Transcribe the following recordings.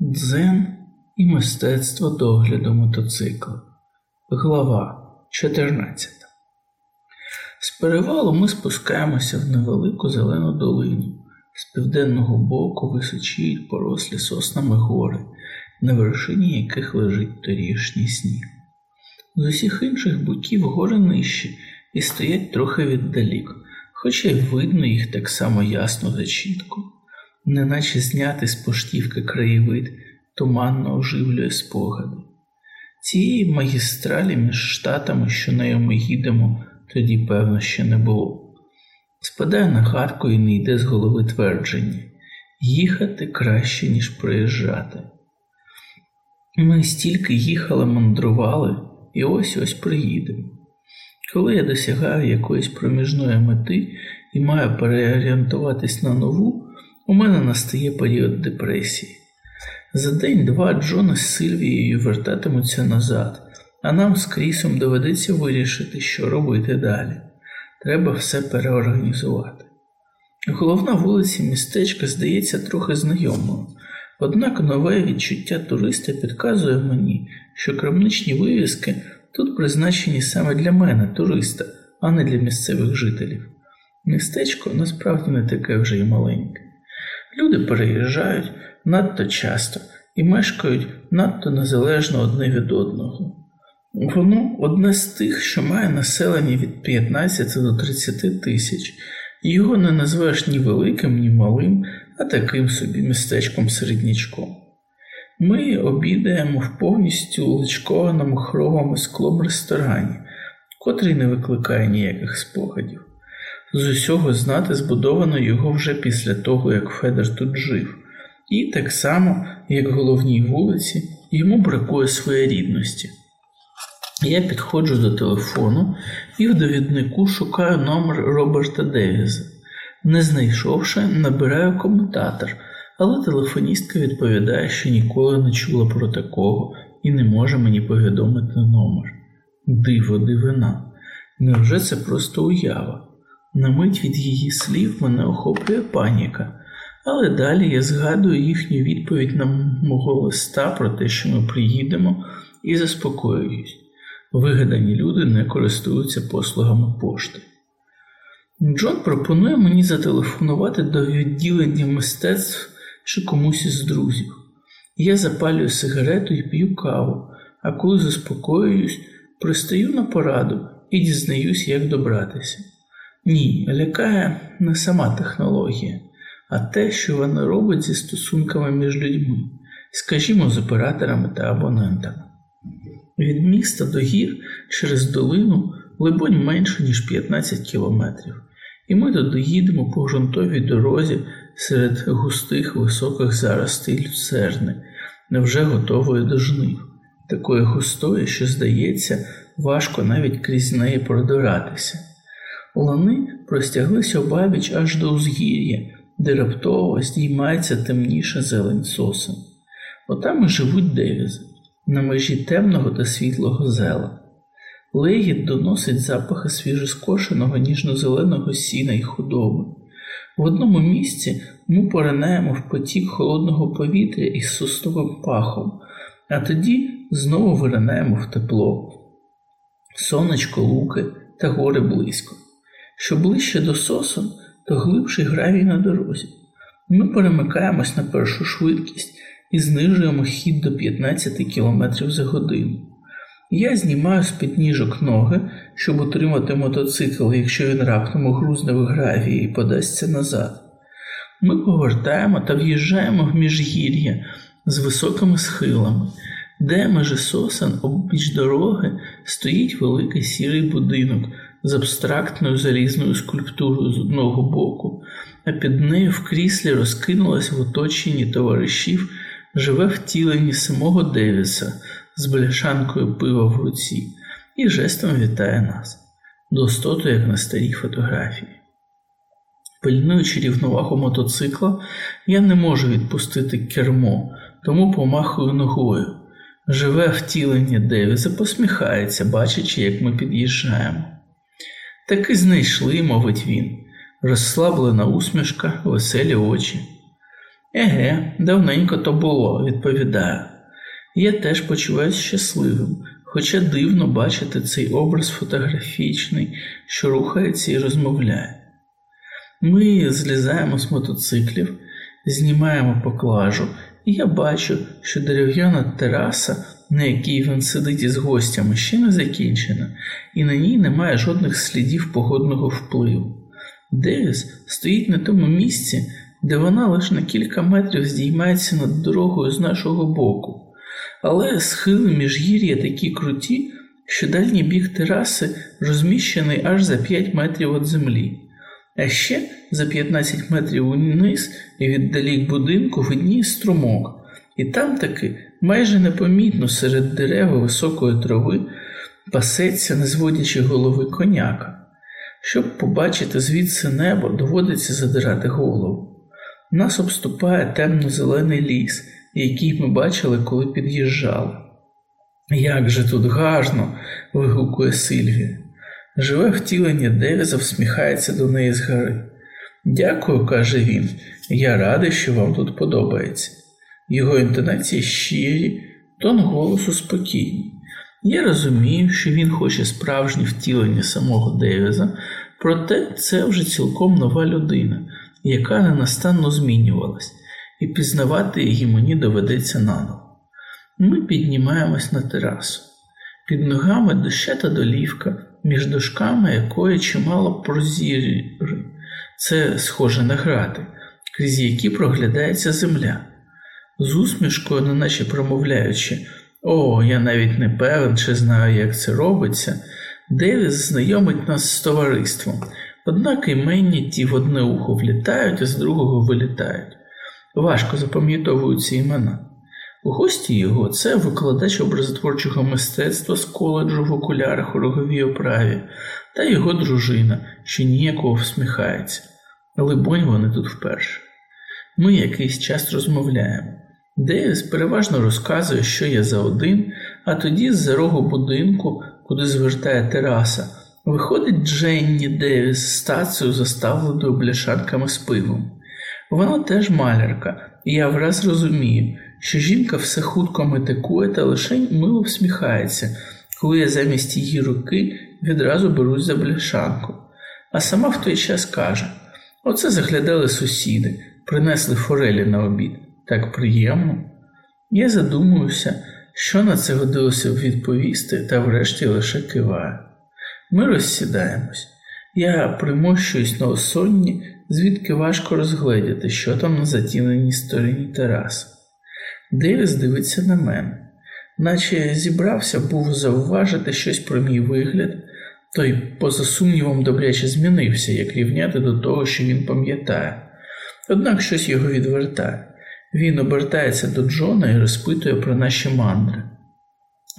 Дзен і мистецтво догляду мотоцикла. Глава 14. З перевалу ми спускаємося в невелику зелену долину. З південного боку височіють порослі соснами гори, на вершині яких лежить торішній сніг. З усіх інших боків гори нижчі і стоять трохи віддалік, хоча й видно їх так само ясно за чітко, неначе зняти з поштівки краєвид туманно оживлює спогади. Цієї магістралі між штатами, що нею ми їдемо, тоді, певно, ще не було. Спадає на гадку і не йде з голови твердження їхати краще, ніж проїжджати. Ми стільки їхали, мандрували, і ось ось приїдемо. Коли я досягаю якоїсь проміжної мети і маю переорієнтуватись на нову, у мене настає період депресії. За день-два Джона з Сильвією вертатимуться назад, а нам з Крісом доведеться вирішити, що робити далі. Треба все переорганізувати. Головна вулиця містечка здається трохи знайомою, однак нове відчуття туриста підказує мені, що крамничні вивіски тут призначені саме для мене, туриста, а не для місцевих жителів. Містечко насправді не таке вже й маленьке. Люди переїжджають надто часто і мешкають надто незалежно одне від одного. Воно одне з тих, що має населення від 15 до 30 тисяч, його не назвеш ні великим, ні малим, а таким собі містечком середнячком. Ми обідаємо в повністю личкованому хромом склом ресторані, котрий не викликає ніяких спогадів. З усього знати збудовано його вже після того, як Федор тут жив, і так само, як головній вулиці, йому бракує своєрідності. Я підходжу до телефону і в довіднику шукаю номер Роберта Девіза. Не знайшовши, набираю комутатор, але телефоністка відповідає, що ніколи не чула про такого і не може мені повідомити номер. Диво, дивина. Невже це просто уява? На мить від її слів мене охоплює паніка, але далі я згадую їхню відповідь на мого листа про те, що ми приїдемо, і заспокоююсь. Вигадані люди не користуються послугами пошти. Джон пропонує мені зателефонувати до відділення мистецтв чи комусь із друзів. Я запалюю сигарету і п'ю каву, а коли заспокоююсь, пристаю на пораду і дізнаюсь, як добратися. Ні, лякає не сама технологія, а те, що вона робить зі стосунками між людьми, скажімо, з операторами та абонентами. Від міста до гір через долину, либонь, менше, ніж 15 кілометрів, і ми туди їдемо по ґрунтовій дорозі серед густих високих заростей люцерни, невже готової до жнив, такої густої, що, здається, важко навіть крізь неї продиратися. Лани простяглися обабіч аж до узгір'я, де раптово здіймається темніша зелень сосен. Отам і живуть девізи на межі темного та світлого зела. Легіт доносить запахи свіжоскошеного ніжно-зеленого сіна й худоби. В одному місці ми поринаємо в потік холодного повітря із сосновим пахом, а тоді знову виринаємо в тепло. Сонечко, луки та гори близько. Що ближче до сосон, то глибший гравій на дорозі. Ми перемикаємось на першу швидкість і знижуємо хід до 15 км за годину. Я знімаю з під ніжок ноги, щоб утримати мотоцикл, якщо він раптом грузне в гравії і подасться назад. Ми повертаємо та в'їжджаємо в міжгір'я з високими схилами, де межі сосен обіч дороги стоїть великий сірий будинок з абстрактною залізною скульптурою з одного боку, а під нею в кріслі розкинулась в оточенні товаришів живе втілення самого Девіса з бляшанкою пива в руці і жестом вітає нас, достоту, як на старій фотографії. Пильнуючи рівновагу мотоцикла, я не можу відпустити кермо, тому помахую ногою. Живе втілення Девіса посміхається, бачачи, як ми під'їжджаємо. Таки знайшли, мовить він, розслаблена усмішка, веселі очі. Еге, давненько то було, відповідаю. Я теж почуваюся щасливим, хоча дивно бачити цей образ фотографічний, що рухається і розмовляє. Ми злізаємо з мотоциклів, знімаємо поклажу, і я бачу, що дерев'яна тераса, на якій він сидить із гостями, ще не закінчена, і на ній немає жодних слідів погодного впливу. Девіс стоїть на тому місці, де вона лише на кілька метрів здіймається над дорогою з нашого боку, але схили міжгір'я такі круті, що дальній бік тераси розміщений аж за 5 метрів від землі. А ще за 15 метрів униз і віддалік будинку видніє струмок, і там таки майже непомітно серед дерев високої трави пасеться, не зводячи голови коняка. Щоб побачити звідси небо, доводиться задирати голову. Нас обступає темно-зелений ліс, який ми бачили, коли під'їжджали. Як же тут гарно. вигукує Сильвія. Живе втілення Девіза всміхається до неї згори. Дякую, каже він, я радий, що вам тут подобається. Його інтонації щирі, тон голосу спокійний. Я розумію, що він хоче справжнє втілення самого Девіза, проте це вже цілком нова людина, яка ненастанно змінювалась, і пізнавати її мені доведеться наново. Ми піднімаємось на терасу. Під ногами дощата долівка, між дошками якої чимало прозіри. Це схоже на грати, крізь які проглядається земля. З усмішкою, неначе промовляючи, о, я навіть не певен, чи знаю, як це робиться, Девіс знайомить нас з товариством, однак іменні ті в одне ухо влітають, а з другого вилітають. Важко запам'ятовуються імена. Гості його це викладач образотворчого мистецтва з коледжу в окулярах у роговій оправі та його дружина, що ніяково всміхається. Либонь, вони тут вперше. Ми якийсь час розмовляємо. Девіс переважно розказує, що я за один, а тоді з за рогу будинку, куди звертає тераса, виходить Дженні Девіс з стацею, заставленою бляшанками з пивом. Вона теж малярка, і я враз розумію, що жінка все хутко метикує та лише мило всміхається, коли я замість її руки відразу берусь за бляшанку. А сама в той час каже: Оце заглядали сусіди, принесли форелі на обід. Так приємно. Я задумуюся, що на це годилося відповісти, та врешті лише киваю. Ми розсідаємось. Я примощуюсь на осонні, звідки важко розгледіти, що там на затіненій стороні тераси. Девіс дивиться на мене, наче зібрався був зауважити щось про мій вигляд, той, поза сумнівом, добряче змінився, як рівняти до того, що він пам'ятає, однак щось його відвертає. Він обертається до Джона і розпитує про наші мандри.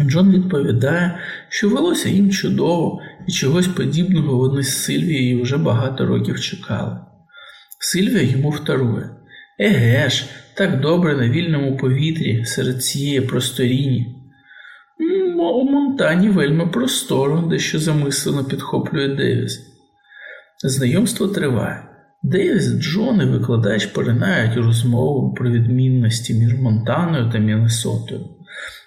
Джон відповідає, що велося їм чудово і чогось подібного вони з Сильвією вже багато років чекали. Сильвія йому вторує Еге ж, так добре на вільному повітрі серед цієї просторіні. У Монтані вельми просторо, дещо замислено підхоплює Девіс. Знайомство триває. Девіс, Джон і викладач поринають розмову про відмінності між Монтаною та Міннесотою.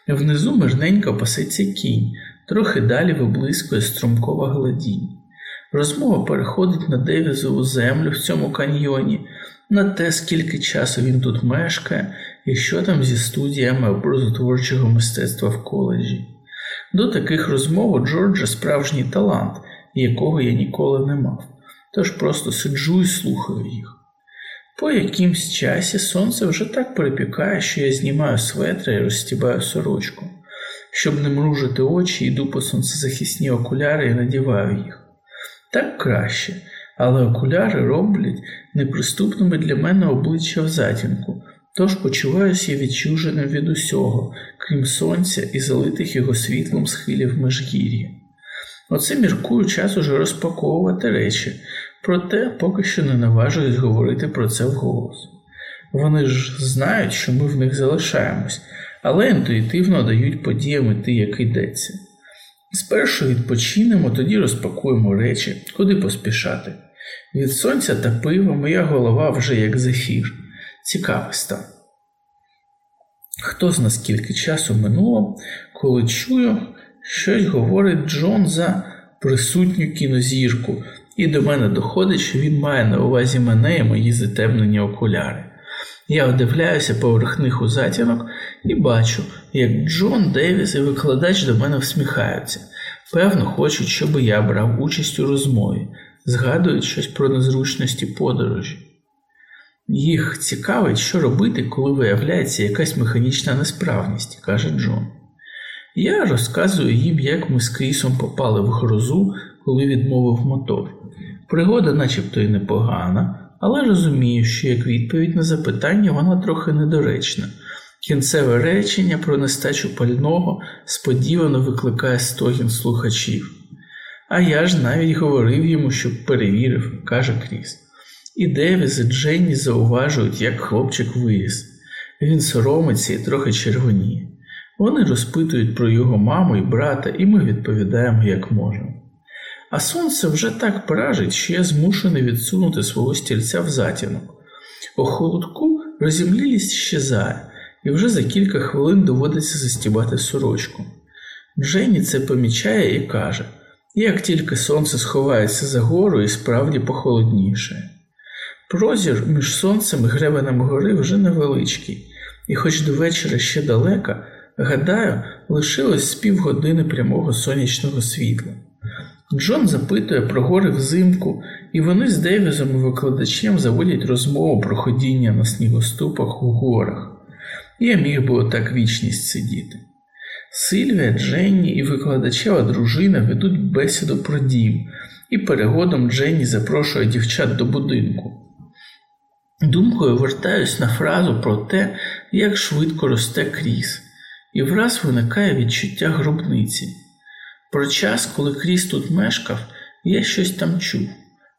Внизу мирненько пасеться кінь, трохи далі виблискує струмкова гладінь. Розмова переходить на Девізову землю в цьому каньйоні, на те, скільки часу він тут мешкає і що там зі студіями образотворчого мистецтва в коледжі. До таких розмов у Джорджа справжній талант, якого я ніколи не мав, тож просто сиджу і слухаю їх. По якимсь часі сонце вже так припікає, що я знімаю светра і розстібаю сорочку. Щоб не мружити очі, йду по сонцезахисні окуляри і надіваю їх. Так краще, але окуляри роблять неприступними для мене обличчя в затінку, тож почуваюся відчуженим від усього, крім сонця і залитих його світлом схилів межгір'я. Оце міркую час уже розпаковувати речі, проте поки що не наважуюсь говорити про це вголос. Вони ж знають, що ми в них залишаємось, але інтуїтивно дають подіям іти, як йдеться. Спершу відпочинемо, тоді розпакуємо речі, куди поспішати. Від сонця та пива моя голова вже як зефір. Цікавий стан. Хто зна скільки часу минуло, коли чую, щось говорить Джон за присутню кінозірку, і до мене доходить, що він має на увазі мене і мої затемнені окуляри. Я вдивляюся поверх них у затінок і бачу, як Джон Девіс і викладач до мене всміхаються. Певно, хочуть, щоб я брав участь у розмові, згадують щось про незручності подорожі. Їх цікавить, що робити, коли виявляється якась механічна несправність, каже Джон. Я розказую їм, як ми з Крісом попали в грозу, коли відмовив мотор. Пригода начебто й непогана, але розумію, що як відповідь на запитання вона трохи недоречна. Кінцеве речення про нестачу пального сподівано викликає стогін слухачів. А я ж навіть говорив йому, щоб перевірив, каже Кріс. І Девіс і Дженні зауважують, як хлопчик виріс. Він соромиться і трохи червоніє. Вони розпитують про його маму і брата, і ми відповідаємо, як можемо. А сонце вже так пражить, що я змушений відсунути свого стільця в затінок. У холодку розімлілість щезає, і вже за кілька хвилин доводиться застібати сорочку. Дженні це помічає і каже як тільки сонце сховається за гору і справді похолодніше. Прозір між сонцем і гребенем гори вже невеличкий, і хоч до вечора ще далеко, гадаю, лишилось з півгодини прямого сонячного світла. Джон запитує про гори взимку, і вони з Девізом і викладачем заводять розмову про ходіння на снігоступах у горах. Я міг би отак вічність сидіти. Сильвія, Дженні і викладачева дружина ведуть бесіду про дім, і перегодом Дженні запрошує дівчат до будинку. Думкою вертаюсь на фразу про те, як швидко росте кріс, і враз виникає відчуття гробниці. Про час, коли кріс тут мешкав, я щось там чув,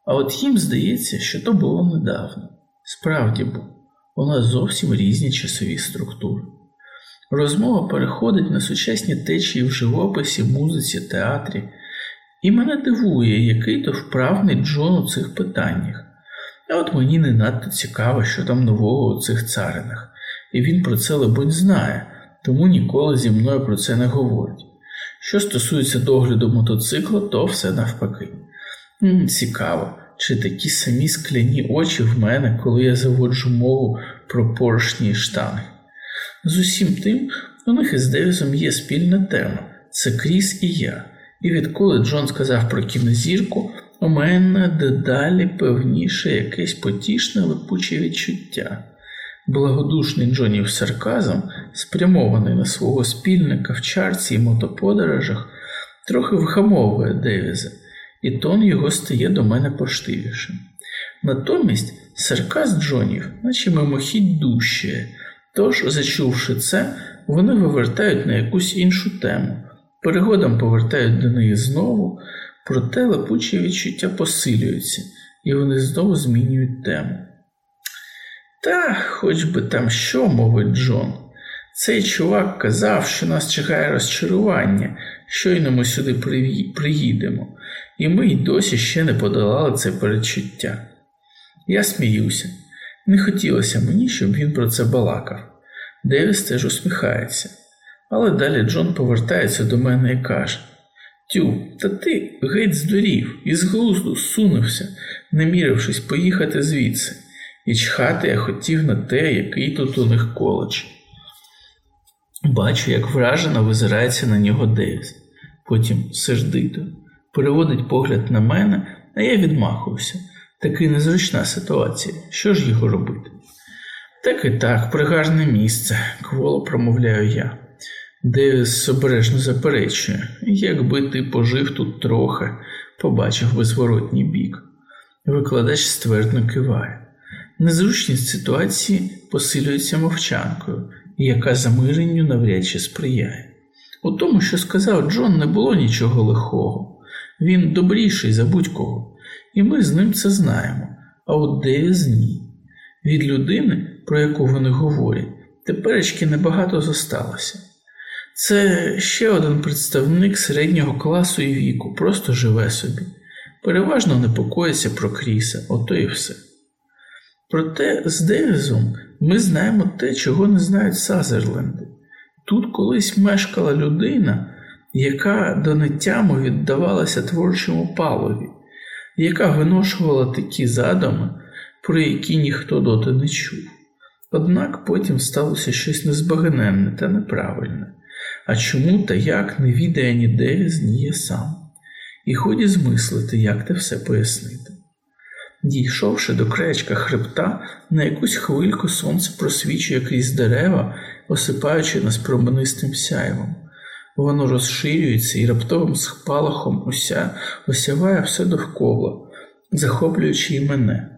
а от їм здається, що то було недавно. Справді був, у нас зовсім різні часові структури. Розмова переходить на сучасні течії в живописі, музиці, театрі, і мене дивує, який то вправний Джон у цих питаннях. А от мені не надто цікаво, що там нового у цих царинах, і він про це, либонь, знає, тому ніколи зі мною про це не говорить. Що стосується догляду мотоцикла, то все навпаки. М, цікаво, чи такі самі скляні очі в мене, коли я заводжу мову про поршні і штанги. З усім тим, у них із Девісом є спільна тема це Кріс і я. І відколи Джон сказав про кінозірку, у мене дедалі певніше якесь потішне липуче відчуття. Благодушний Джонів сарказм, спрямований на свого спільника в чарці і мотоподорожах, трохи вгамовує Девіза, і тон його стає до мене поштивішим. Натомість сарказм Джонів, наче мимохідь дужчає, Тож, зачувши це, вони вивертають на якусь іншу тему, перегодом повертають до неї знову, проте липучі відчуття посилюються, і вони знову змінюють тему. Та, хоч би там що, мовить Джон. Цей чувак казав, що нас чекає розчарування, щойно ми сюди приїдемо, і ми й досі ще не подолали це передчуття. Я сміюся. Не хотілося мені, щоб він про це балакав. Девіс теж усміхається. Але далі Джон повертається до мене і каже Тю, та ти геть здурів і з глузду сунувся, не мірившись поїхати звідси, і чхати я хотів на те, який тут у них коледж. Бачу, як вражено визирається на нього Девіс, потім сердито, переводить погляд на мене, а я відмахуюся. Таки незручна ситуація. Що ж його робити? Так і так, пригарне місце, кволо промовляю я. Девіс обережно заперечує, якби ти пожив тут трохи, побачив би зворотній бік. Викладач ствердно киває. Незручність ситуації посилюється мовчанкою, яка замиренню навряд чи сприяє. У тому, що сказав Джон, не було нічого лихого. Він добріший за будь-кого і ми з ним це знаємо, а от Девіз ні. Від людини, про яку вони говорять, теперечки небагато зосталося. Це ще один представник середнього класу і віку, просто живе собі, переважно непокоїться про Кріса, ото і все. Проте з Девізом ми знаємо те, чого не знають Сазерленди. Тут колись мешкала людина, яка до віддавалася творчому палові, яка виношувала такі задуми, про які ніхто доти не чув. Однак потім сталося щось незбагненне та неправильне, а чому та як не відає ні Девіз, ні я сам, і ході змислити, як те все пояснити. Дійшовши до краєчка хребта, на якусь хвильку сонце просвічує крізь дерева, осипаючи нас променистим сяйвом. Воно розширюється і раптовим спалахом уся осяває все довкола, захоплюючи і мене.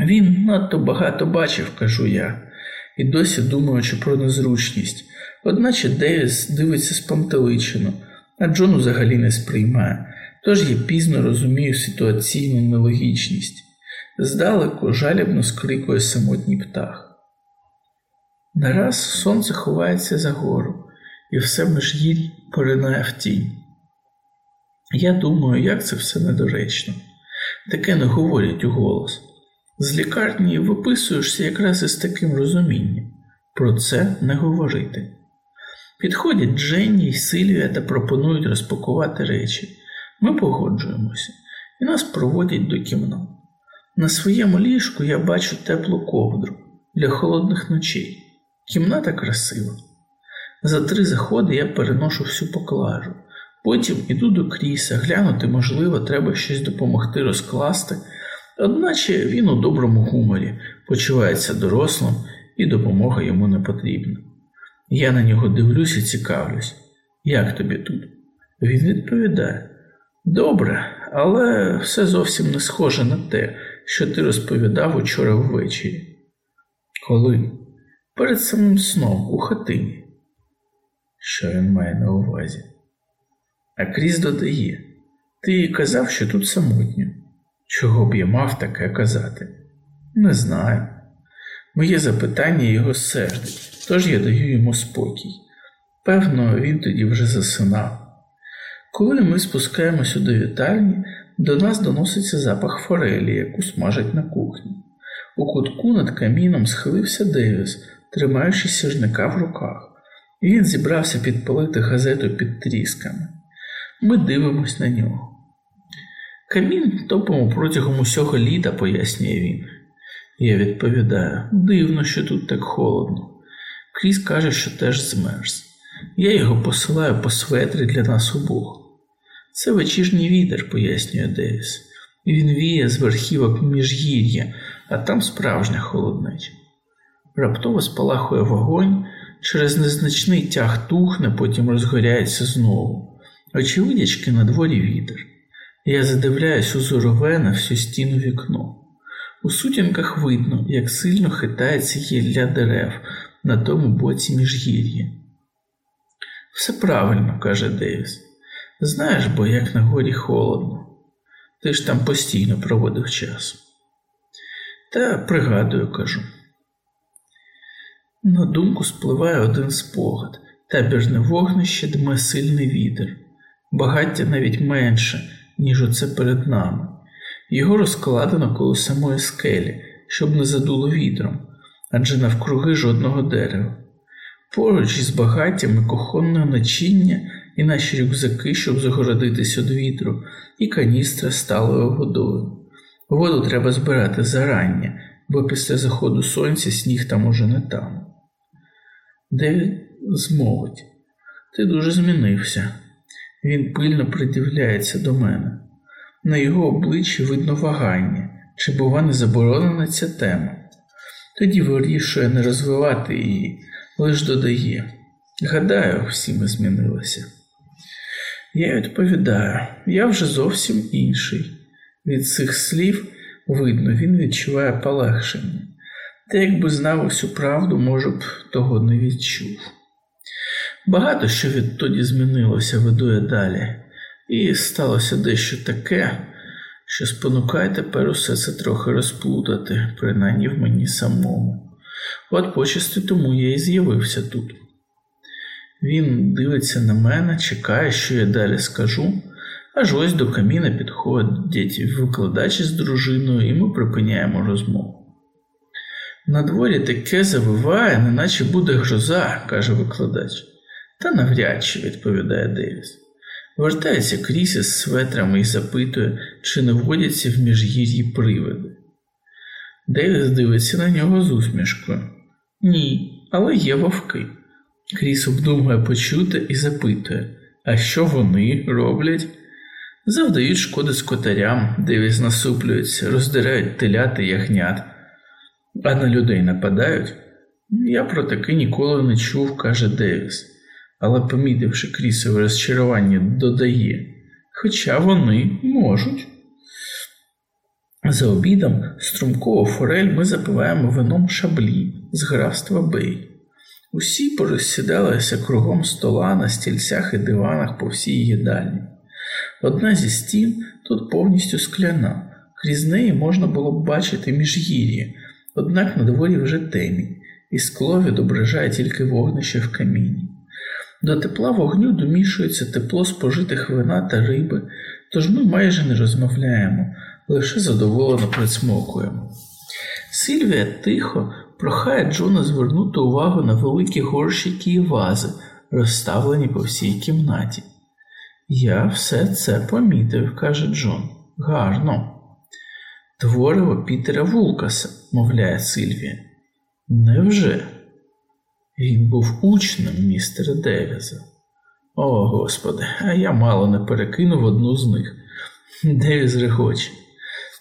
Він надто багато бачив, кажу я, і досі думаючи про незручність, одначе Девіс дивиться спантеличено, а Джон взагалі не сприймає, тож я пізно розумію ситуаційну нелогічність. Здалеку жалібно скрикує самотній птах. Нараз сонце ховається за гору, і все межгір'я поринає в тінь. Я думаю, як це все недоречно. Таке не говорять у голос. З лікарні виписуєшся якраз із таким розумінням. Про це не говорити. Підходять Дженні й Сильвія та пропонують розпакувати речі. Ми погоджуємося і нас проводять до кімнат. На своєму ліжку я бачу теплу ковдру для холодних ночей. Кімната красива. За три заходи я переношу всю поклажу. Потім іду до кріса, глянути, можливо, треба щось допомогти розкласти, одначе він у доброму гуморі почувається дорослим і допомога йому не потрібна. Я на нього дивлюсь і цікавлюсь, як тобі тут? Він відповідає: Добре, але все зовсім не схоже на те, що ти розповідав учора ввечері. Коли? Перед самим сном у хатині. Що він має на увазі? А Кріс додає Ти казав, що тут самотньо. Чого б я мав таке казати? Не знаю. Моє запитання його сердить, тож я даю йому спокій. Певно, він тоді вже засинав. Коли ми спускаємося до вітальні, до нас доноситься запах форелі, яку смажать на кухні. У кутку над каміном схилився Девіс, тримаючи сірника в руках, він зібрався підпалити газету під трісками. Ми дивимось на нього. Камін топимо протягом усього літа, пояснює він. Я відповідаю, дивно, що тут так холодно. Кріс каже, що теж змерз. Я його посилаю по светрі для нас обох. Це вечірній вітер, пояснює Девіс. Він віє з верхівок міжгір'я, а там справжня холоднеча. Раптово спалахує вогонь, через незначний тяг тухне, потім розгоряється знову. Очевидячки на дворі вітер. Я задивляюсь у зорове на всю стіну вікно. У сутінках видно, як сильно хитається гілля дерев на тому боці міжгір'я. Все правильно, каже Девіс. Знаєш бо, як на горі холодно. Ти ж там постійно проводив час. Та пригадую, кажу. На думку спливає один спогад, табірне вогнище дме сильний вітер, багаття навіть менше, ніж оце перед нами. Його розкладено коло самої скелі, щоб не задуло вітром, адже навкруги жодного дерева. Поруч із багаттями кухонне начиння і наші рюкзаки, щоб загородитися від вітру, і каністра сталою водою. Воду треба збирати зарання, бо після заходу сонця сніг там уже не там. Девід змовить, ти дуже змінився. Він пильно придивляється до мене. На його обличчі видно вагання, чи, бува, не заборонена ця тема. Тоді вирішує не розвивати її, лиш додає. Гадаю, всі ми змінилися. Я відповідаю, я вже зовсім інший. Від цих слів видно, він відчуває полегшення. Та якби знав усю правду, може б того не відчув. Багато що відтоді змінилося, веду я далі, і сталося дещо таке, що спонукає тепер усе це трохи розплутати, принаймні в мені самому. От почасти тому я і з'явився тут. Він дивиться на мене, чекає, що я далі скажу, аж ось до каміна підходять викладачі з дружиною, і ми припиняємо розмову. На дворі таке завиває, неначе буде гроза, каже викладач. Та навряд чи, відповідає Девіс. Вертається Кріс із светрами і запитує, чи не вводяться в міжгір'ї привиди. Девіс дивиться на нього з усмішкою. Ні, але є вовки. Кріс обдумує почути і запитує, а що вони роблять? Завдають шкоди скотарям, Девіс насуплюється, роздирають теляти ягнят, а на людей нападають. Я про таке ніколи не чув, каже Девіс, але, помітивши крісове розчарування, додає, хоча вони можуть. За обідом струмкову форель ми запиваємо вином шаблі з графства Бей. Усі порозсідалися кругом стола на стільцях і диванах по всій їдальні. Одна зі стін тут повністю скляна, крізь неї можна було б бачити міжгір'я, однак на дворі вже темінь, і скло відображає тільки вогнище в каміні. До тепла вогню домішується тепло спожитих вина та риби, тож ми майже не розмовляємо, лише задоволено присмокуємо. Сильвія тихо прохає Джона звернути увагу на великі горщики і вази, розставлені по всій кімнаті. Я все це помітив, каже Джон. Гарно. Твориво Пітера Вулкаса, мовляє Сильвія. Невже? Він був учнем містера Девіза. О, Господи, а я мало не перекинув одну з них. Девіз регоче.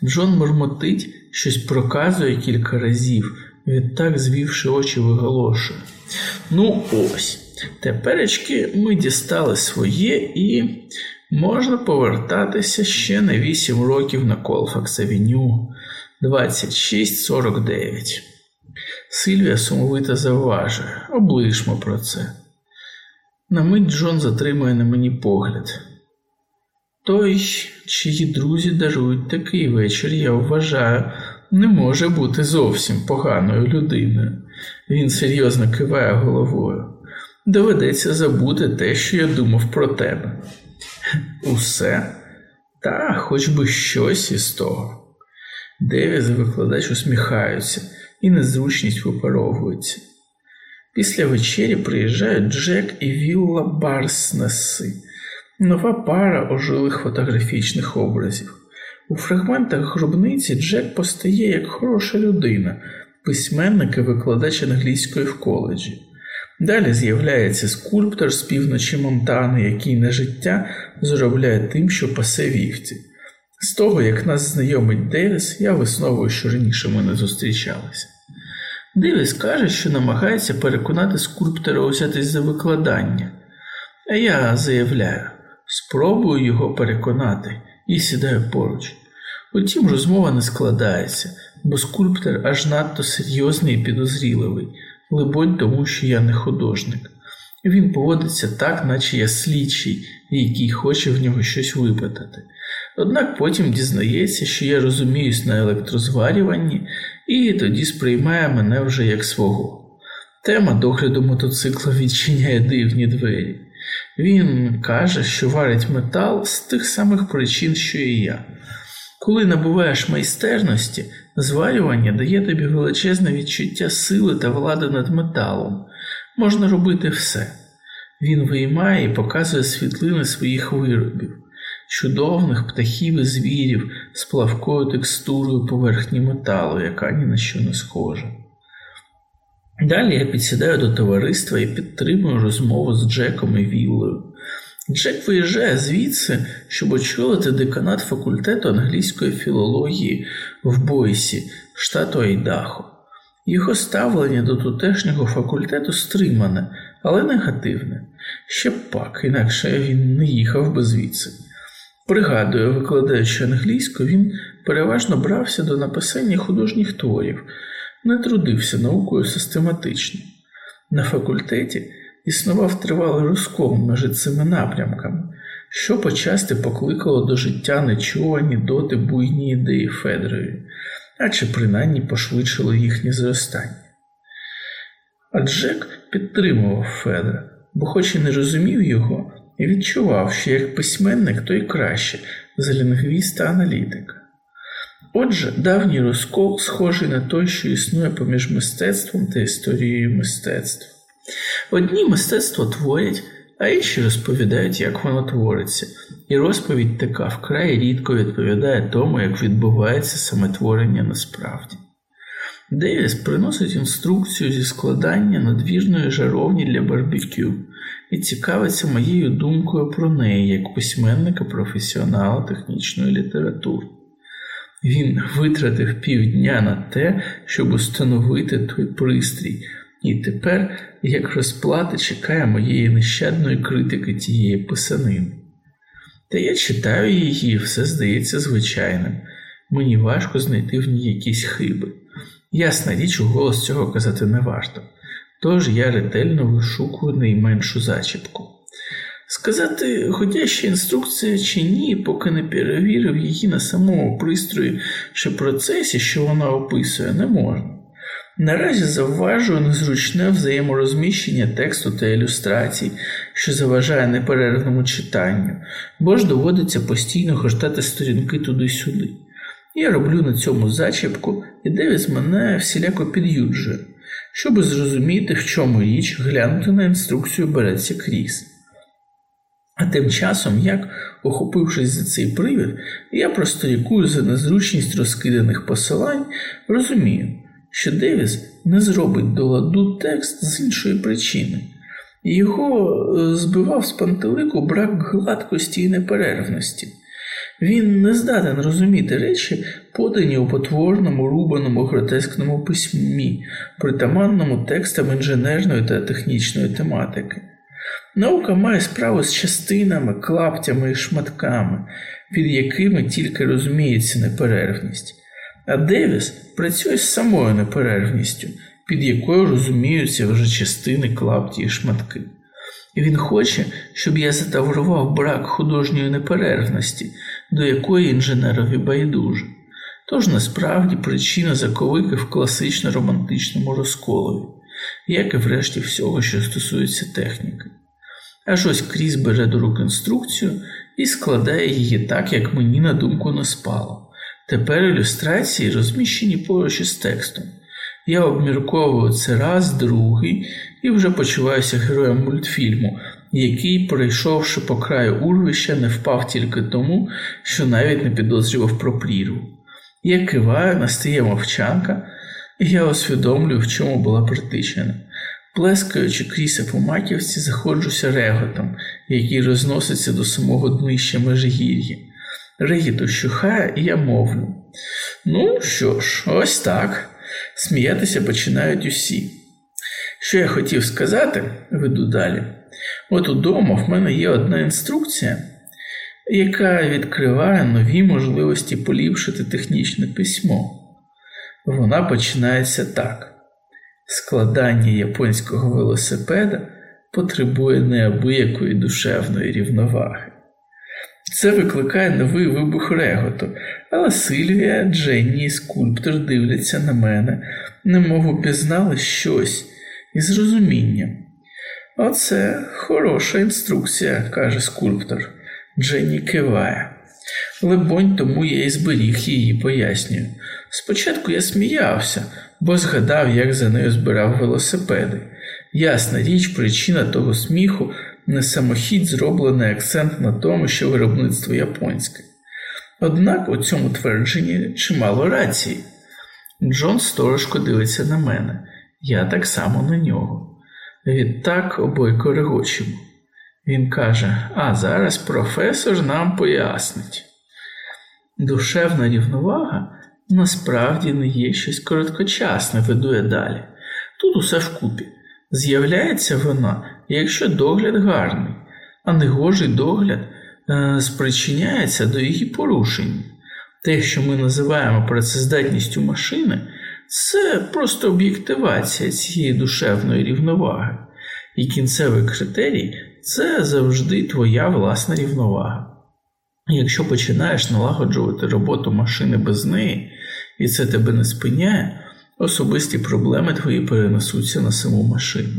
Джон мормотить, щось проказує кілька разів, відтак, звівши очі, виголошує. Ну, ось. Теперечки ми дістали своє і можна повертатися ще на 8 років на Колфакс Авеню 2649. Сильвія сумовито завважує, облишмо про це. На мить Джон затримує на мені погляд. Той, чиї друзі дарують такий вечір, я вважаю, не може бути зовсім поганою людиною. Він серйозно киває головою. Доведеться забути те, що я думав про тебе. Усе? Та хоч би щось із того. Девіз і викладач усміхаються, і незручність випаровується. Після вечері приїжджають Джек і Вілла Барснеси, нова пара ожилих фотографічних образів. У фрагментах гробниці Джек постає як хороша людина, письменник і викладач англійської в коледжі. Далі з'являється скульптор з півночі Монтани, який на життя заробляє тим, що пасе вівці. З того, як нас знайомить Девіс, я висновую, що раніше ми не зустрічалися. Девіс каже, що намагається переконати скульптора взятись за викладання, а я заявляю, спробую його переконати і сідаю поруч. Утім, розмова не складається, бо скульптор аж надто серйозний і підозріливий либонь, тому що я не художник. Він поводиться так, наче я слідчий, який хоче в нього щось випитати. Однак потім дізнається, що я розуміюсь на електрозварюванні, і тоді сприймає мене вже як свого. Тема догляду мотоцикла відчиняє дивні двері. Він каже, що варить метал з тих самих причин, що і я. Коли набуваєш майстерності, зварювання дає тобі величезне відчуття сили та влади над металом. Можна робити все. Він виймає і показує світлини своїх виробів, чудовних птахів і звірів з плавкою текстурою поверхні металу, яка ні на що не схожа. Далі я підсідаю до товариства і підтримую розмову з Джеком і Віллою. Джек виїжджає звідси, щоб очолити деканат факультету англійської філології в Бойсі, штату Айдахо. Його ставлення до тутешнього факультету стримане, але негативне. Ще пак, інакше він не їхав би звідси. Пригадую, викладаючи англійську, він переважно брався до написання художніх творів, не трудився наукою систематично. На факультеті існував тривалий розкол між цими напрямками, що почасти покликало до життя нечувані доти буйні ідеї Федорові, а чи принаймні пошвидшило їхнє зростання. А Джек підтримував Федора, бо, хоч і не розумів його, і відчував, що як письменник той краще за лінгвіста аналітика. Отже, давній розкол схожий на той, що існує поміж мистецтвом та історією мистецтва. Одні мистецтво творять, а інші розповідають, як воно твориться, і розповідь така вкрай рідко відповідає тому, як відбувається саме творення насправді. Девіс приносить інструкцію зі складання надвіжної жаровні для барбекю і цікавиться моєю думкою про неї як письменника професіонала технічної літератури. Він витратив півдня на те, щоб установити той пристрій, і тепер, як розплата, чекає моєї нещадної критики тієї писанини. Та я читаю її, все здається звичайним. Мені важко знайти в ній якісь хиби. Ясна річ, у голос цього казати не варто, тож я ретельно вишукую найменшу зачіпку. Сказати, ходяща інструкція чи ні, поки не перевірив її на самому пристрої чи процесі, що вона описує, не можна. Наразі завважую незручне взаєморозміщення тексту та ілюстрацій, що заважає неперервному читанню, бо ж доводиться постійно гортати сторінки туди-сюди. Я роблю на цьому зачіпку, і Девіс мене всіляко під'юджує. Щоби зрозуміти, в чому річ, глянути на інструкцію береться крізь. А тим часом, як, охопившись за цей привід, я просторікую за незручність розкиданих посилань, розумію, що Девіс не зробить до ладу текст з іншої причини. Його е, збивав з пантелику брак гладкості і неперервності. Він не здатен розуміти речі, подані у потворному, рубаному, гротескному письмі, притаманному текстам інженерної та технічної тематики. Наука має справу з частинами, клаптями і шматками, під якими тільки розуміється неперервність. А Девіс працює з самою неперервністю, під якою розуміються вже частини клапті і шматки. І він хоче, щоб я затаврував брак художньої неперервності, до якої інженерові байдуже. Тож насправді причина заковики в класично романтичному розколові, як і врешті всього, що стосується техніки. Аж ось крізь бере до рук інструкцію і складає її так, як мені на думку не спало. Тепер ілюстрації розміщені поруч із текстом. Я обмірковую це раз, другий і вже почуваюся героєм мультфільму, який, пройшовши по краю урвища, не впав тільки тому, що навіть не підозрював про прірву. Я киваю, настає мовчанка, і я усвідомлюю, в чому була притичена. Плескаючи кріся по маківці, заходжуся реготом, який розноситься до самого днища межигір'я. Регіт ущухає, і я мовлю. Ну що ж, ось так. Сміятися починають усі. Що я хотів сказати, веду далі. От удома в мене є одна інструкція, яка відкриває нові можливості поліпшити технічне письмо. Вона починається так. Складання японського велосипеда потребує неабиякої душевної рівноваги. Це викликає новий вибух реготу, але Сильвія, Дженні і скульптор дивляться на мене, немов упізнали щось із розумінням. Оце хороша інструкція, каже скульптор. Дженні киває. Лебонь, тому я і зберіг її, пояснюю. Спочатку я сміявся, бо згадав, як за нею збирав велосипеди. Ясна річ, причина того сміху не самохідь зроблений акцент на тому, що виробництво японське. Однак у цьому твердженні чимало рації. Джон сторожко дивиться на мене, я так само на нього. Відтак обоє корегочимо. Він каже: А зараз професор нам пояснить. Душевна рівновага насправді не є щось короткочасне, веду я далі. Тут усе вкупі. З'являється вона, якщо догляд гарний, а негожий догляд е, спричиняється до її порушень. Те, що ми називаємо працездатністю машини, це просто об'єктивація цієї душевної рівноваги, і кінцевий критерій це завжди твоя власна рівновага. Якщо починаєш налагоджувати роботу машини без неї, і це тебе не спиняє, особисті проблеми твої перенесуться на саму машину.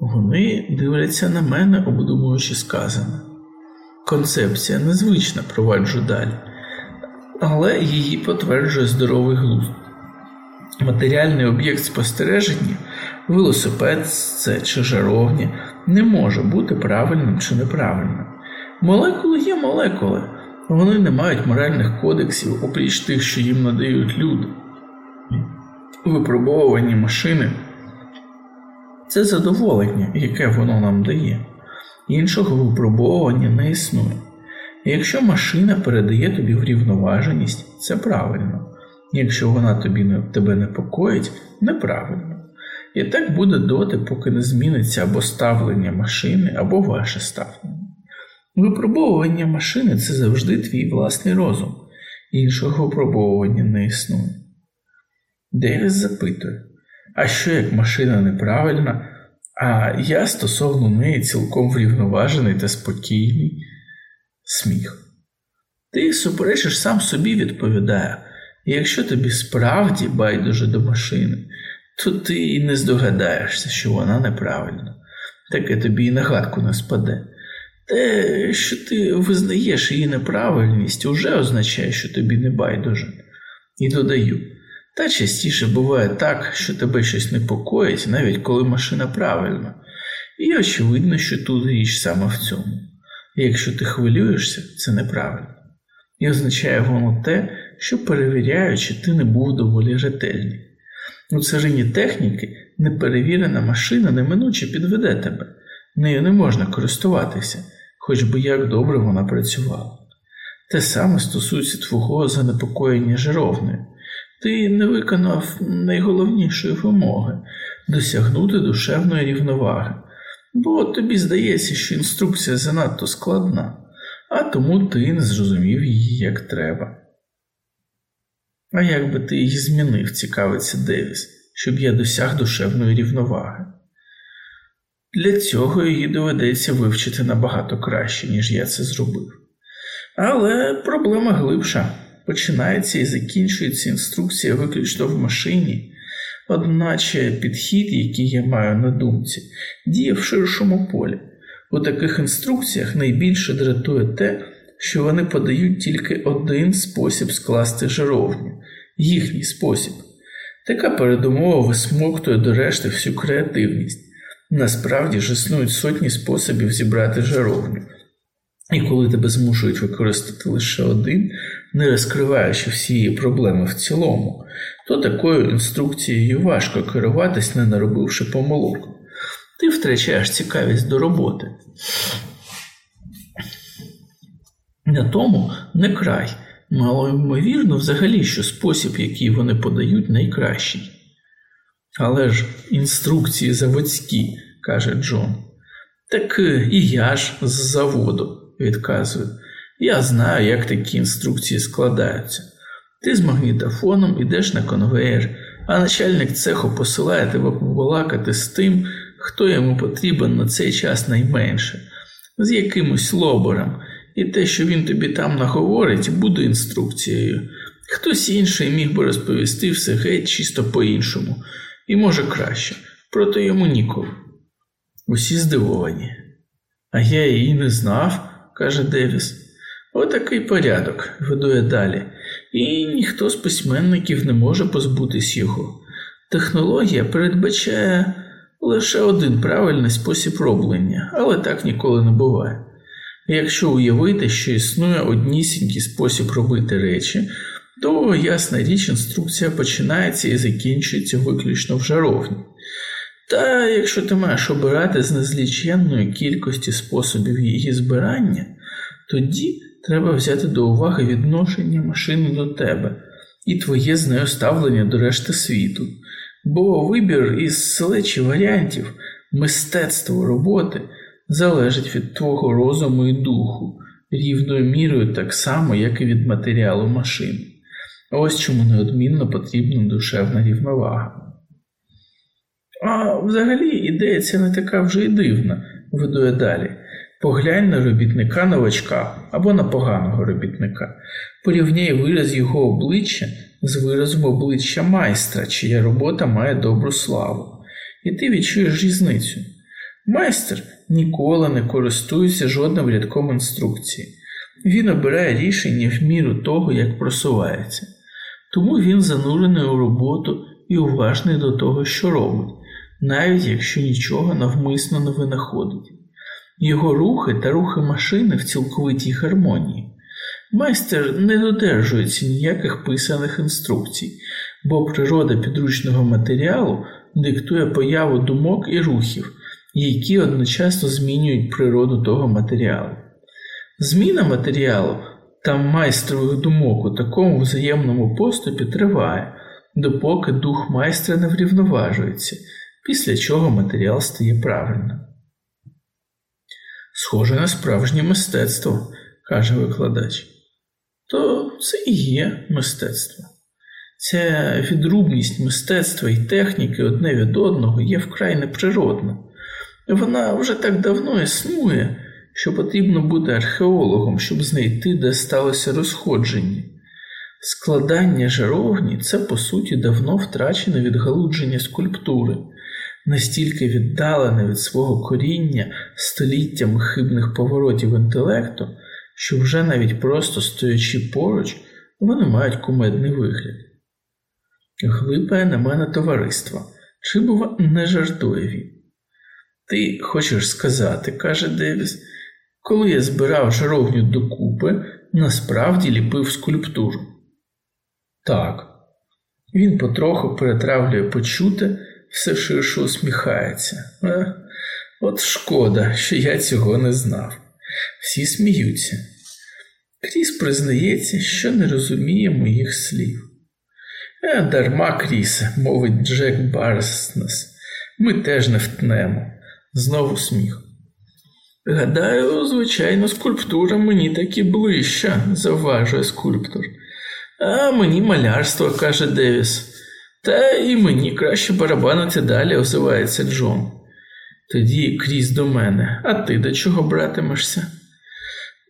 Вони дивляться на мене, обдумуючи сказане. Концепція незвична, проваджу далі. але її потверджує здоровий глузд. Матеріальний об'єкт спостереження, велосипед це чи жаровня, не може бути правильним чи неправильним. Молекули є молекули, вони не мають моральних кодексів, опріч тих, що їм надають люди. Випробовування машини це задоволення, яке воно нам дає. Іншого випробовування не існує. якщо машина передає тобі врівноваженість, це правильно. Якщо вона тобі тебе непокоїть, неправильно. І так буде доти, поки не зміниться або ставлення машини, або ваше ставлення. Випробовування машини це завжди твій власний розум, іншого випробовування не існує. Девіс запитує, а що як машина неправильна, а я стосовно неї цілком врівноважений та спокійний сміх. Ти суперечиш сам собі відповідає, і якщо тобі справді байдуже до машини, то ти і не здогадаєшся, що вона неправильна, таке тобі і нагадку не спаде. Те, що ти визнаєш її неправильність, уже означає, що тобі не байдуже. І додаю, та частіше буває так, що тебе щось непокоїть, навіть коли машина правильна, і очевидно, що тут річ саме в цьому. І якщо ти хвилюєшся, це неправильно. І означає воно те, що перевіряючи, ти не був доволі ретельний. У царині техніки неперевірена машина неминуче підведе тебе, нею не можна користуватися, хоч би як добре вона працювала. Те саме стосується твого занепокоєння жировною. Ти не виконав найголовнішої вимоги досягнути душевної рівноваги, бо тобі здається, що інструкція занадто складна, а тому ти не зрозумів її як треба. А як би ти її змінив, цікавиться Девіс, щоб я досяг душевної рівноваги. Для цього її доведеться вивчити набагато краще, ніж я це зробив. Але проблема глибша починається і закінчується інструкція виключно в машині, одначе підхід, який я маю на думці, діє в ширшому полі. У таких інструкціях найбільше дратує те, що вони подають тільки один спосіб скласти жаровню їхній спосіб. Така передумова висмоктує до решти всю креативність. Насправді ж існують сотні способів зібрати жаровню. І коли тебе змушують використати лише один, не розкриваючи всі проблеми в цілому, то такою інструкцією важко керуватись, не наробивши помилок. Ти втрачаєш цікавість до роботи. На тому не край. Мало ймовірно взагалі, що спосіб, який вони подають, найкращий. Але ж інструкції заводські, каже Джон. Так е, і я ж з заводу, відказую. Я знаю, як такі інструкції складаються. Ти з магнітофоном ідеш на конвеєр, а начальник цеху посилає тебе побалакати з тим, хто йому потрібен на цей час найменше, з якимось лобором, і те, що він тобі там наговорить, буде інструкцією. Хтось інший міг би розповісти все геть чисто по-іншому, і може краще, проте йому ніколи. Усі здивовані. А я її не знав, каже Девіс. Отакий порядок, ведує далі, і ніхто з письменників не може позбутись його. Технологія передбачає лише один правильний спосіб роблення, але так ніколи не буває. Якщо уявити, що існує однісінький спосіб робити речі, то ясна річ, інструкція починається і закінчується виключно в жаровні. Та якщо ти маєш обирати з незліченної кількості способів її збирання, тоді треба взяти до уваги відношення машини до тебе і твоє з нею ставлення до решти світу, бо вибір із селечі варіантів, мистецтво роботи залежить від твого розуму і духу, рівною мірою так само, як і від матеріалу машин. Ось чому неодмінно потрібна душевна рівновага. А взагалі ідея ця не така вже й дивна, видує далі. Поглянь на робітника новачка або на поганого робітника, порівняй вираз його обличчя з виразом обличчя майстра, чия робота має добру славу, і ти відчуєш різницю. Майстер ніколи не користується жодним рядком інструкції. Він обирає рішення в міру того, як просувається. Тому він занурений у роботу і уважний до того, що робить, навіть якщо нічого навмисно не винаходить. Його рухи та рухи машини в цілковитій гармонії. Майстер не додержується ніяких писаних інструкцій, бо природа підручного матеріалу диктує появу думок і рухів, які одночасно змінюють природу того матеріалу. Зміна матеріалу та майстрових думок у такому взаємному поступі триває, допоки дух майстра не врівноважується, після чого матеріал стає правильним. Схоже на справжнє мистецтво, каже викладач. То це і є мистецтво. Ця відрубність мистецтва і техніки одне від одного є вкрай неприродна. Вона вже так давно існує, що потрібно бути археологом, щоб знайти, де сталося розходження. Складання жаровні це, по суті, давно втрачене відгалудження скульптури, настільки віддалене від свого коріння століттями хибних поворотів інтелекту, що вже навіть просто стоячи поруч, вони мають кумедний вигляд. Глипає на мене товариство, чи, бува, не жартує він. Ти хочеш сказати, каже Девіс, коли я збирав жаровню докупи, насправді ліпив скульптуру. Так, він потроху перетравлює почуте, все ширше усміхається. А, От шкода, що я цього не знав. Всі сміються. Кріс признається, що не розуміє моїх слів. Е, дарма, Крісе, мовить Джек Барснес, ми теж не втнемо. Знову сміх. Гадаю, звичайно, скульптура мені таки ближча, завважує скульптор. А мені малярство, каже Девіс. Та і мені краще барабанити далі, озивається Джон. Тоді крізь до мене, а ти до чого братимешся?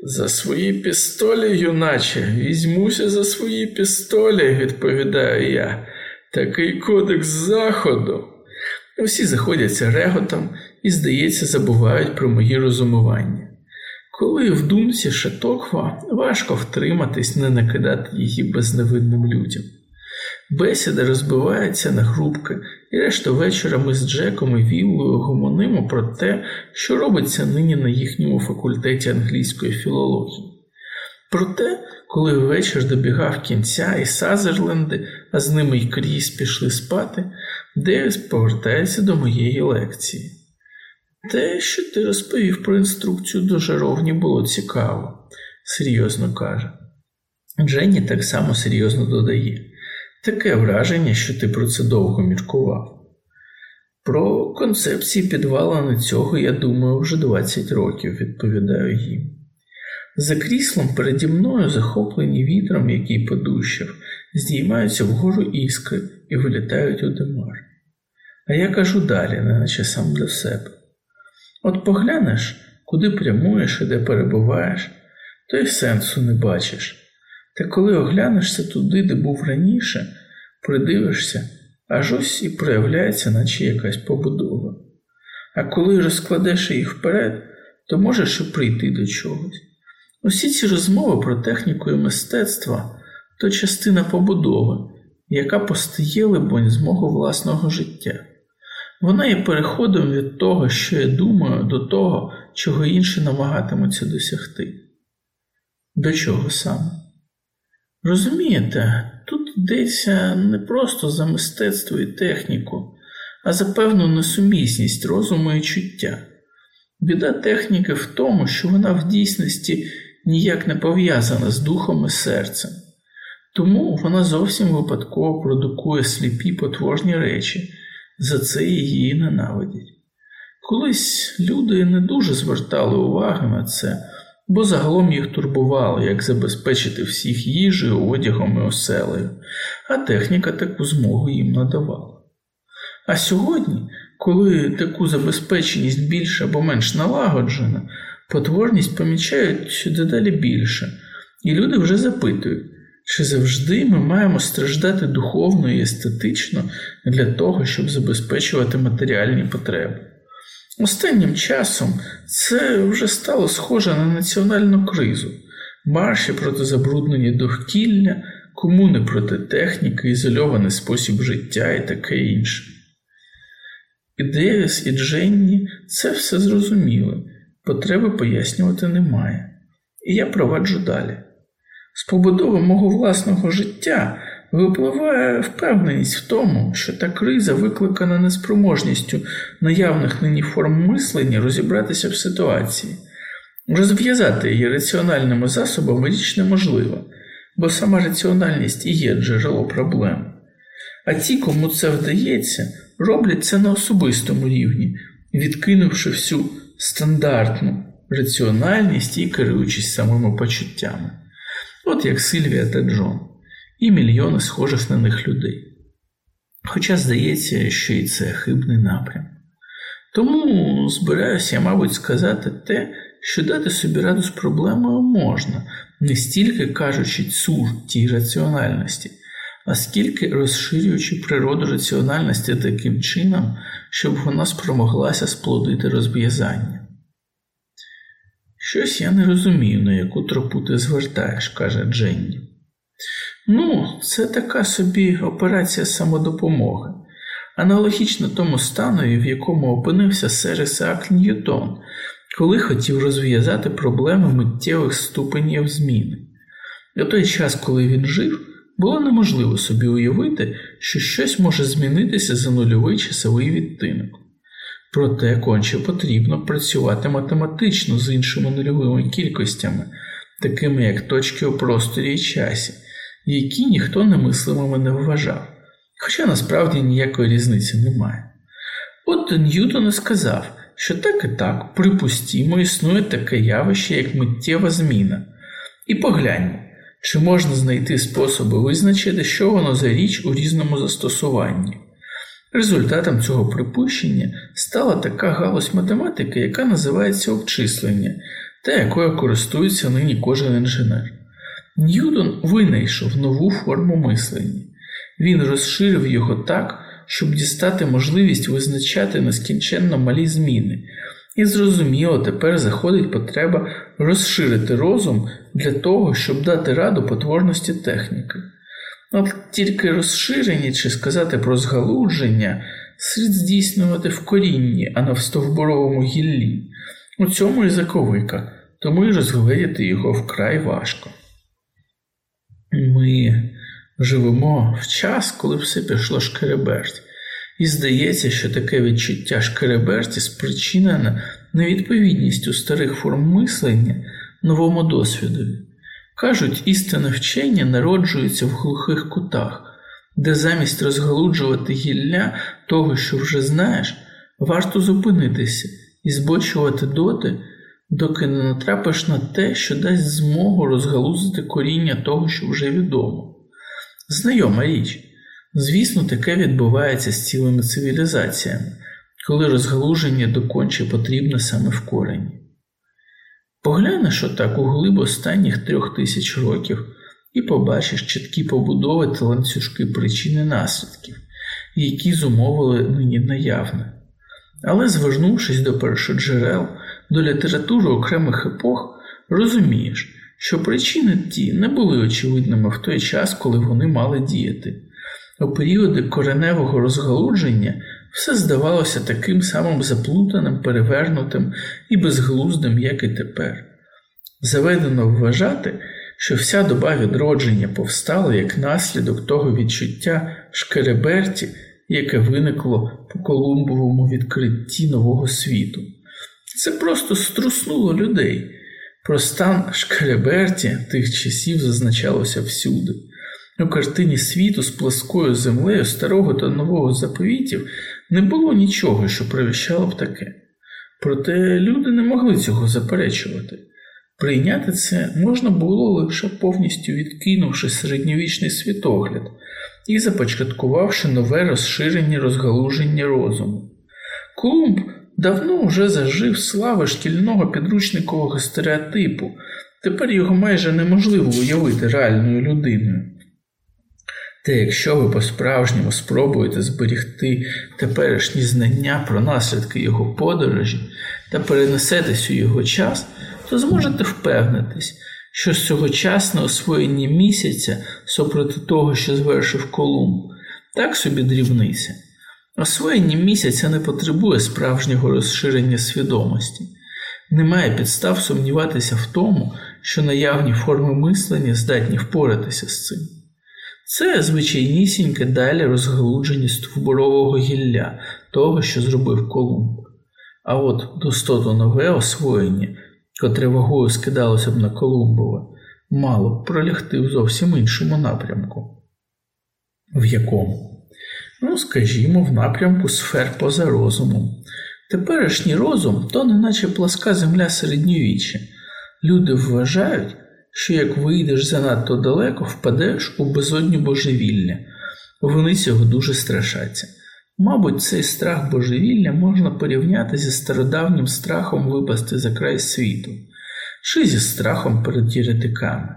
За свої пістолі, юначе, візьмуся за свої пістолі, відповідаю я. Такий кодекс заходу. Всі заходяться реготом і, здається, забувають про мої розумування. Коли в думці шатоква, важко втриматись, не накидати її безневидним людям. Бесіда розбивається на групки, і решту вечора ми з Джеком і Віллою гомонимо про те, що робиться нині на їхньому факультеті англійської філології. Проте, коли вечір добігав кінця і Сазерленди, а з ними й Кріс пішли спати, Девіс повертається до моєї лекції. Те, що ти розповів про інструкцію до жаровні, було цікаво, серйозно каже. Дженні так само серйозно додає таке враження, що ти про це довго міркував. Про концепції підвалини цього я думаю вже 20 років, відповідаю їм. За кріслом переді мною, захоплені вітром, який подущав, здіймаються вгору іскри і вилітають у димар. А я кажу далі, неначе сам для себе. От поглянеш, куди прямуєш і де перебуваєш, то й сенсу не бачиш. Та коли оглянешся туди, де був раніше, придивишся, аж ось і проявляється, наче якась побудова. А коли розкладеш їх вперед, то можеш і прийти до чогось. Усі ці розмови про техніку і мистецтва то частина побудови, яка постає, либонь, з мого власного життя. Вона є переходом від того, що я думаю, до того, чого інші намагатимуться досягти. До чого саме? Розумієте, тут йдеться не просто за мистецтво і техніку, а за певну несумісність розуму і чуття. Біда техніки в тому, що вона в дійсності ніяк не пов'язана з духом і серцем, тому вона зовсім випадково продукує сліпі потворні речі, за це її ненавидять. Колись люди не дуже звертали уваги на це, бо загалом їх турбувало, як забезпечити всіх їжею, одягом і оселею, а техніка таку змогу їм надавала. А сьогодні, коли таку забезпеченість більш або менш налагоджена, потворність помічають дедалі більше, і люди вже запитують, чи завжди ми маємо страждати духовно і естетично для того, щоб забезпечувати матеріальні потреби. Останнім часом це вже стало схоже на національну кризу, марші проти забруднення довкілля, комуни проти техніки, ізольований спосіб життя і таке інше. І Девіс, і Дженні це все зрозуміли, потреби пояснювати немає. І я проваджу далі. З побудови мого власного життя випливає впевненість в тому, що та криза викликана неспроможністю наявних нині форм мислення розібратися в ситуації. Розв'язати її раціональними засобами річ неможливо, бо сама раціональність і є джерело проблем. А ті, кому це вдається, роблять це на особистому рівні, відкинувши всю стандартну раціональність і керуючись самими почуттями, от як Сильвія та Джон, і мільйони схожих на них людей. Хоча здається, що і це хибний напрям. Тому збираюся, мабуть, сказати те, що дати собі раду з проблемою можна, не стільки кажучи цур тій раціональності, а скільки розширюючи природу раціональності таким чином, щоб вона спромоглася сплодити розв'язання. Щось я не розумію, на яку тропу ти звертаєш, каже Дженні. Ну, це така собі операція самодопомоги, аналогічно тому станові, в якому опинився сер Ісаак Ньютон, коли хотів розв'язати проблеми миттєвих ступенів зміни. У той час, коли він жив, було неможливо собі уявити, що щось може змінитися за нульовий часовий відтинок. Проте конче потрібно працювати математично з іншими нульовими кількостями, такими як точки у просторі і часі, які ніхто немислимими не вважав, хоча насправді ніякої різниці немає. От Ньютон і сказав, що так і так, припустімо, існує таке явище, як миттєва зміна. І погляньмо, чи можна знайти способи визначити, що воно за річ у різному застосуванні. Результатом цього припущення стала така галузь математики, яка називається обчислення, та якою користується нині кожен інженер. Ньютон винайшов нову форму мислення. Він розширив його так, щоб дістати можливість визначати нескінченно малі зміни, і зрозуміло, тепер заходить потреба розширити розум для того, щоб дати раду потворності техніки. От тільки розширення, чи сказати про згалудження, слід здійснювати в корінні, а не в стовбуровому гіллі. У цьому і заковика, тому й розгледіти його вкрай важко. Ми живемо в час, коли все пішло шкереберть, і здається, що таке відчуття шкереберті спричинене невідповідністю старих форм мислення новому досвідові. Кажуть, істинне вчення народжується в глухих кутах, де замість розгалуджувати гілля того, що вже знаєш, варто зупинитися і збочувати доти, доки не натрапиш на те, що дасть змогу розгалузити коріння того, що вже відомо. Знайома річ. Звісно, таке відбувається з цілими цивілізаціями, коли розгалуження доконче потрібне саме в корені. Поглянеш отак у глиб останніх трьох тисяч років і побачиш чіткі побудови та ланцюжки причини наслідків, які зумовили нині наявне. Але, звернувшись до першоджерел, до літератури окремих епох, розумієш, що причини ті не були очевидними в той час, коли вони мали діяти. У періоди кореневого розгалудження все здавалося таким самим заплутаним, перевернутим і безглуздим, як і тепер. Заведено вважати, що вся доба відродження повстала як наслідок того відчуття шкереберті, яке виникло по Колумбовому відкритті нового світу. Це просто струснуло людей. Про стан шкереберті тих часів зазначалося всюди. У картині світу з плоскою землею старого та нового заповітів не було нічого, що провіщало б таке. Проте люди не могли цього заперечувати. Прийняти це можна було лише повністю відкинувши середньовічний світогляд і започаткувавши нове розширення розгалуження розуму. Колумб давно вже зажив слави шкільного підручникового стереотипу, тепер його майже неможливо уявити реальною людиною. Та якщо ви по-справжньому спробуєте зберігти теперішні знання про наслідки його подорожі та перенесетесь у його час, то зможете впевнитись, що з цьогочасне освоєння місяця супроти того, що звершив Колумб, так собі дрібниця. Освоєння місяця не потребує справжнього розширення свідомості, немає підстав сумніватися в тому, що наявні форми мислення здатні впоратися з цим. Це звичайнісіньке далі розгалудження стовбурового гілля того, що зробив Колумб. А от достото нове освоєння, котре вагою скидалося б на Колумбова, мало б пролягти в зовсім іншому напрямку. В якому? Ну, скажімо, в напрямку сфер поза розумом. Теперішній розум то неначе пласка земля середньовіччя. Люди вважають, що як вийдеш занадто далеко, впадеш у безодню божевілля. Вони цього дуже страшаться. Мабуть, цей страх божевілля можна порівняти зі стародавнім страхом випасти за край світу, чи зі страхом перед єретиками.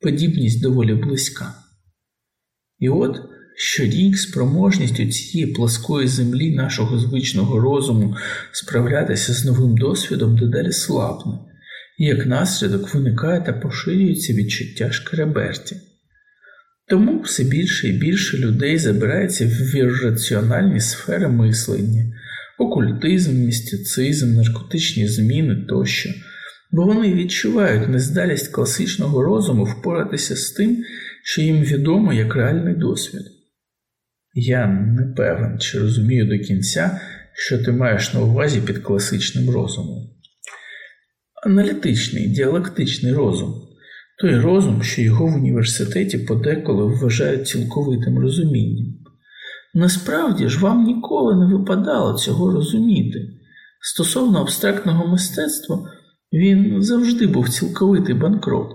Подібність доволі близька. І от щорік спроможність цієї пласкої землі нашого звичного розуму справлятися з новим досвідом дедалі слабне, і як наслідок виникає та поширюється відчуття шкереберті. Тому все більше і більше людей забирається в ірраціональні сфери мислення, окультизм, містицизм, наркотичні зміни тощо, бо вони відчувають нездалість класичного розуму впоратися з тим, що їм відомо як реальний досвід. Я не певен, чи розумію до кінця, що ти маєш на увазі під класичним розумом. Аналітичний, діалектичний розум той розум, що його в університеті подеколи вважають цілковитим розумінням. Насправді ж вам ніколи не випадало цього розуміти. Стосовно абстрактного мистецтва, він завжди був цілковитий банкрот.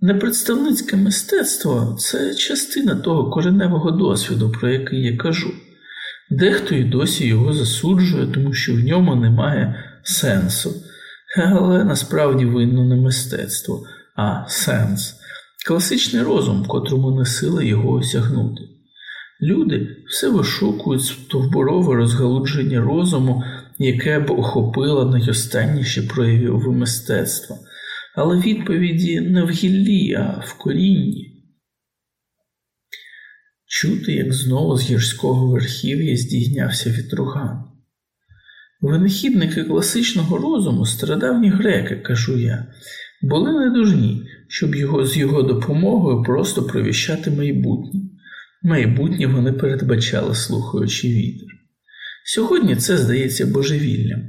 Непредставницьке мистецтво це частина того кореневого досвіду, про який я кажу. Дехто й досі його засуджує, тому що в ньому немає сенсу, але насправді винно не мистецтво, а сенс, класичний розум, котрому не сила його осягнути. Люди все вишукують стовбурове розгалудження розуму, яке б охопило найостанніші прояви мистецтва, але відповіді не в гіллі, а в корінні. Чути, як знову з гірського верхів'я здійнявся вітруган. Винахідники класичного розуму, стародавні греки, кажу я, були недужні, щоб його з його допомогою просто провіщати майбутнє. Майбутнє вони передбачали, слухаючи вітер. Сьогодні це здається божевіллям,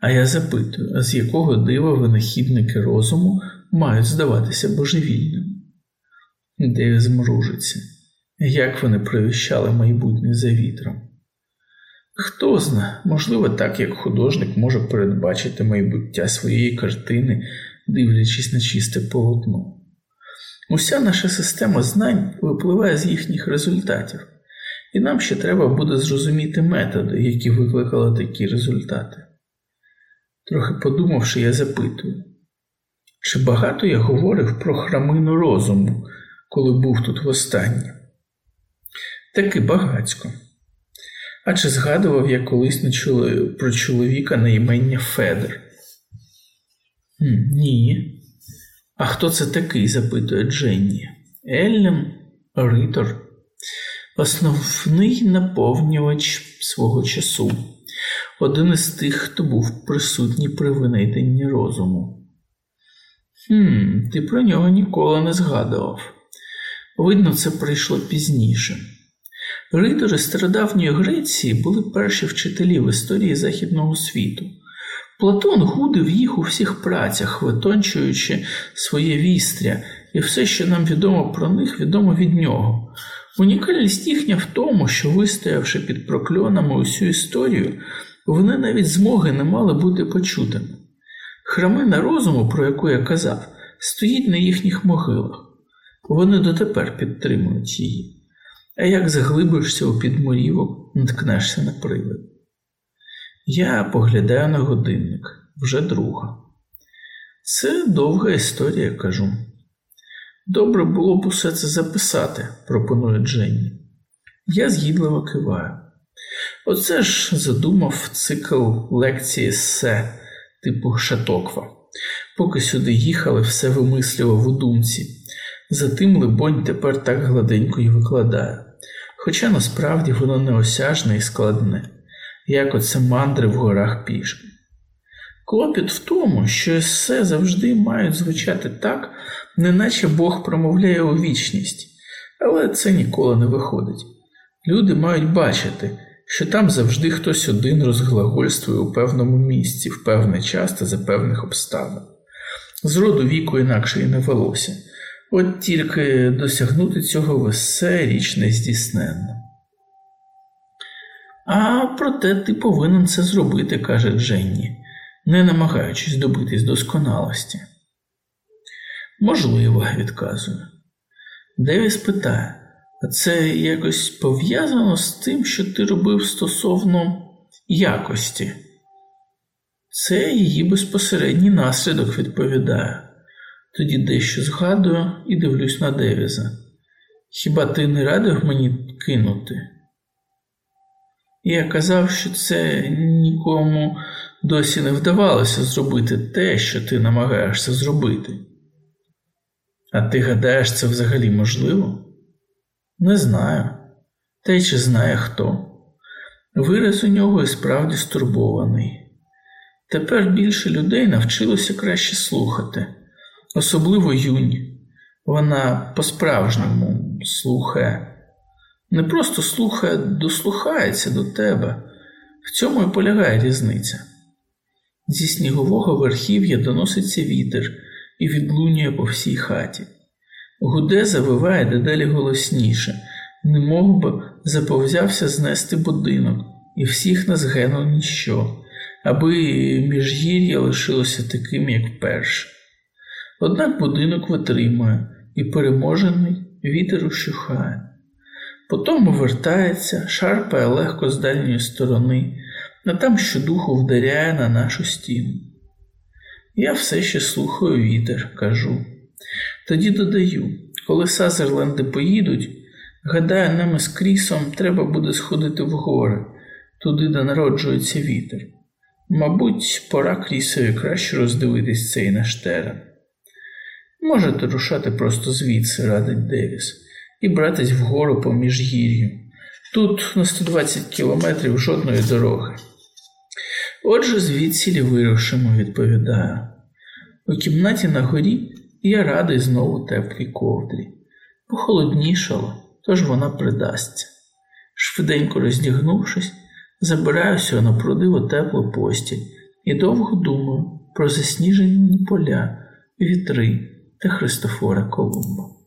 а я запитую, а з якого дива винахідники розуму мають здаватися божевільним? Де змружиться, як вони провіщали майбутнє за вітром? Хто зна, можливо, так як художник може передбачити майбуття своєї картини дивлячись на чисте полотно. Уся наша система знань випливає з їхніх результатів, і нам ще треба буде зрозуміти методи, які викликали такі результати. Трохи подумавши, я запитую, чи багато я говорив про храмину розуму, коли був тут востаннє? Таки багацько. А чи згадував я колись про чоловіка на імення Федер? Ні. А хто це такий? запитує Дженні. Еллем Ритор, основний наповнювач свого часу, один із тих, хто був присутній при винайденні розуму. Хм, Ти про нього ніколи не згадував. Видно, це прийшло пізніше. Ритори стародавньої Греції були перші вчителі в історії Західного світу. Платон гудив їх у всіх працях, витончуючи своє вістря, і все, що нам відомо про них, відомо від нього. Унікальність їхня в тому, що, вистоявши під прокльонами усю історію, вони навіть змоги не мали бути почутими. Храмина розуму, про яку я казав, стоїть на їхніх могилах. Вони дотепер підтримують її. А як заглибишся у підморівок, наткнешся на привид. Я поглядаю на годинник вже друга. Це довга історія, кажу. Добре було б усе це записати, пропонує Дженні. Я згідливо киваю. Оце ж задумав цикл лекції есе типу Шатоква. Поки сюди їхали, все вимислював у думці. Затим, либонь, тепер так гладенько й викладає. Хоча насправді воно неосяжне і складне, як оце мандри в горах пішки. Клопіт в тому, що есе завжди мають звучати так, неначе Бог промовляє у вічність, але це ніколи не виходить. Люди мають бачити, що там завжди хтось один розглагольствує у певному місці, в певний час та за певних обставин. З роду віку інакше і не велося. От тільки досягнути цього весе річ нездійсненна. А проте ти повинен це зробити, каже Дженні, не намагаючись добитись досконалості. Можливо, відказує. Девіс питає, а це якось пов'язано з тим, що ти робив стосовно якості? Це її безпосередній наслідок відповідає. Тоді дещо згадую і дивлюсь на Девіза. Хіба ти не радив мені кинути? Я казав, що це нікому досі не вдавалося зробити те, що ти намагаєшся зробити. А ти гадаєш, це взагалі можливо? Не знаю. Та й чи знає хто. Вираз у нього і справді стурбований. Тепер більше людей навчилося краще слухати, особливо юнь. Вона по-справжньому слухає. Не просто слухає, дослухається до тебе. В цьому і полягає різниця. Зі снігового верхів'я доноситься вітер і відлунює по всій хаті. Гуде завиває дедалі голосніше, немов би заповзявся знести будинок, і всіх нас генув ніщо, аби міжгір'я лишилося таким, як перше. Однак будинок витримує, і переможений вітер ущухає. Потім вертається, шарпає легко з дальньої сторони, а там щодуху вдаряє на нашу стіну. Я все ще слухаю вітер, кажу. Тоді додаю, коли Сазерленди поїдуть, гадаю, нам із Крісом треба буде сходити в гори, туди, де народжується вітер. Мабуть, пора Крісові краще роздивитись цей наш терен. Можете рушати просто звідси, радить Девіс, і братись вгору по міжгір'ю. Тут на 120 кілометрів жодної дороги. Отже, звідсілі вирушимо, відповідаю. У кімнаті на горі я радий знову теплій ковдрі. Похолоднішало, тож вона придасться. Швиденько роздягнувшись, забираюся на продиво теплу постіль і довго думаю про засніжені поля, вітри та Христофора Колумба.